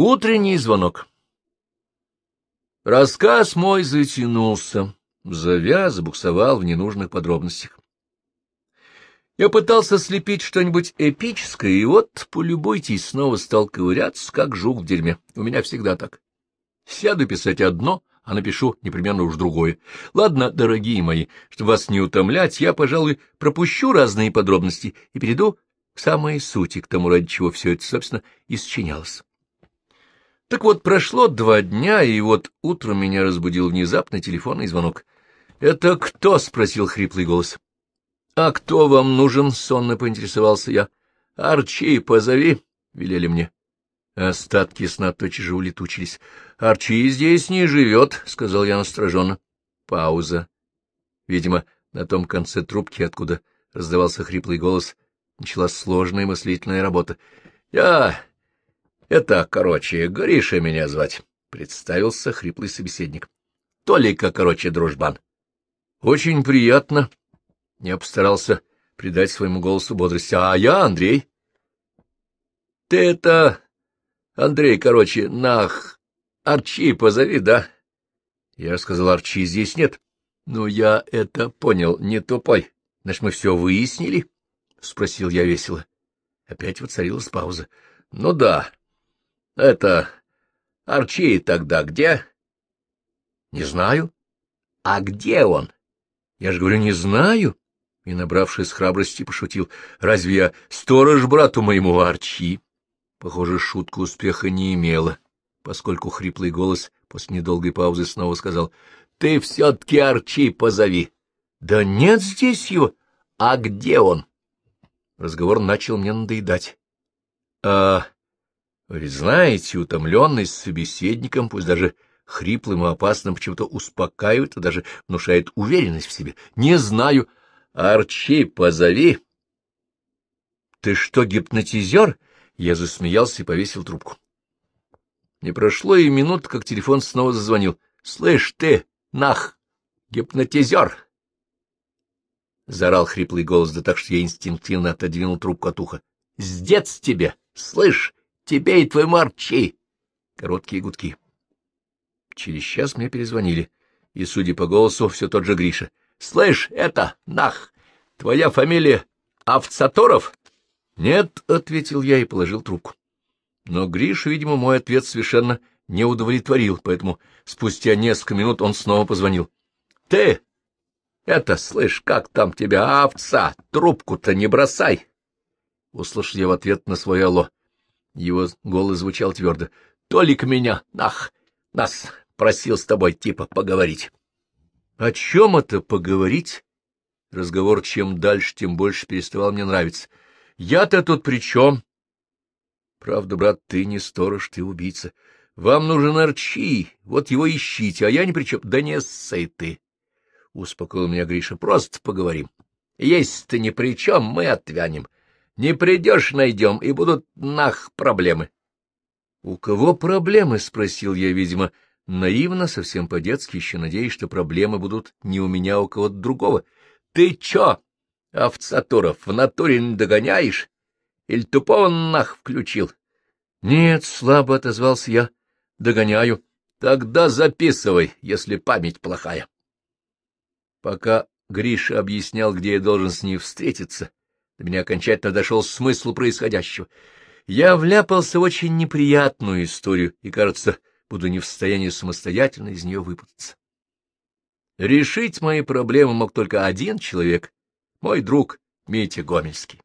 Утренний звонок. Рассказ мой затянулся, завяз, буксовал в ненужных подробностях. Я пытался слепить что-нибудь эпическое, и вот, полюбуйтесь, снова стал ковыряться, как жук в дерьме. У меня всегда так. Сяду писать одно, а напишу непременно уж другое. Ладно, дорогие мои, чтобы вас не утомлять, я, пожалуй, пропущу разные подробности и перейду к самой сути, к тому, ради чего все это, собственно, и сочинялось. Так вот, прошло два дня, и вот утром меня разбудил внезапный телефонный звонок. — Это кто? — спросил хриплый голос. — А кто вам нужен? — сонно поинтересовался я. — Арчи, позови, — велели мне. Остатки сна тотчас же улетучились. — Арчи здесь не живет, — сказал я настороженно. Пауза. Видимо, на том конце трубки, откуда раздавался хриплый голос, началась сложная мыслительная работа. — Я — Это, короче, Гриша меня звать, — представился хриплый собеседник. — Толика, короче, дружбан. — Очень приятно. Я постарался придать своему голосу бодрости. — А я Андрей. — Ты это... Андрей, короче, нах... Арчи позови, да? Я сказал, Арчи здесь нет. — Ну, я это понял, не тупой. Значит, мы все выяснили? — спросил я весело. Опять воцарилась пауза. — Ну да, это... Арчи тогда где? Не знаю. А где он? Я же говорю, не знаю. И, набравшись храбрости, пошутил. Разве я сторож брату моему Арчи? Похоже, шутка успеха не имела, поскольку хриплый голос после недолгой паузы снова сказал. Ты все-таки Арчи позови. Да нет здесь его. А где он? Разговор начал мне надоедать. — А вы ведь знаете, утомленность собеседником, пусть даже хриплым и опасным, почему-то успокаивает и даже внушает уверенность в себе. Не знаю. Арчи, позови. Ты что, гипнотизер? Я засмеялся и повесил трубку. Не прошло и минут, как телефон снова зазвонил. Слышь ты, нах, гипнотизер! Заорал хриплый голос, да так, что я инстинктивно отодвинул трубку от уха. — Сдец тебе! Слышь, Тебе и твой Марчи! Короткие гудки. Через час мне перезвонили, и, судя по голосу, все тот же Гриша. — Слышь, это, нах, твоя фамилия Овцаторов? — Нет, — ответил я и положил трубку. Но Гриша, видимо, мой ответ совершенно не удовлетворил, поэтому спустя несколько минут он снова позвонил. — Ты! Это, слышь, как там тебя, овца? Трубку-то не бросай! Услышал я в ответ на свое алло. Его голос звучал твердо. — Толик меня, нах, нас просил с тобой типа поговорить. — О чем это поговорить? Разговор чем дальше, тем больше переставал мне нравиться. — Я-то тут при чем? — Правда, брат, ты не сторож, ты убийца. Вам нужен Арчи, вот его ищите, а я ни при чем. Да не ссай ты, — успокоил меня Гриша, — просто поговорим. Есть ты ни при чем, мы отвянем. — не придешь, найдем, и будут нах проблемы. — У кого проблемы? — спросил я, видимо, наивно, совсем по-детски, еще надеясь, что проблемы будут не у меня, а у кого-то другого. — Ты чё, овцатуров, в натуре не догоняешь? Или тупого нах включил? — Нет, — слабо отозвался я, — догоняю. — Тогда записывай, если память плохая. Пока Гриша объяснял, где я должен с ней встретиться, до меня окончательно дошел смысл происходящего. Я вляпался в очень неприятную историю и, кажется, буду не в состоянии самостоятельно из нее выпутаться. Решить мои проблемы мог только один человек — мой друг Митя Гомельский.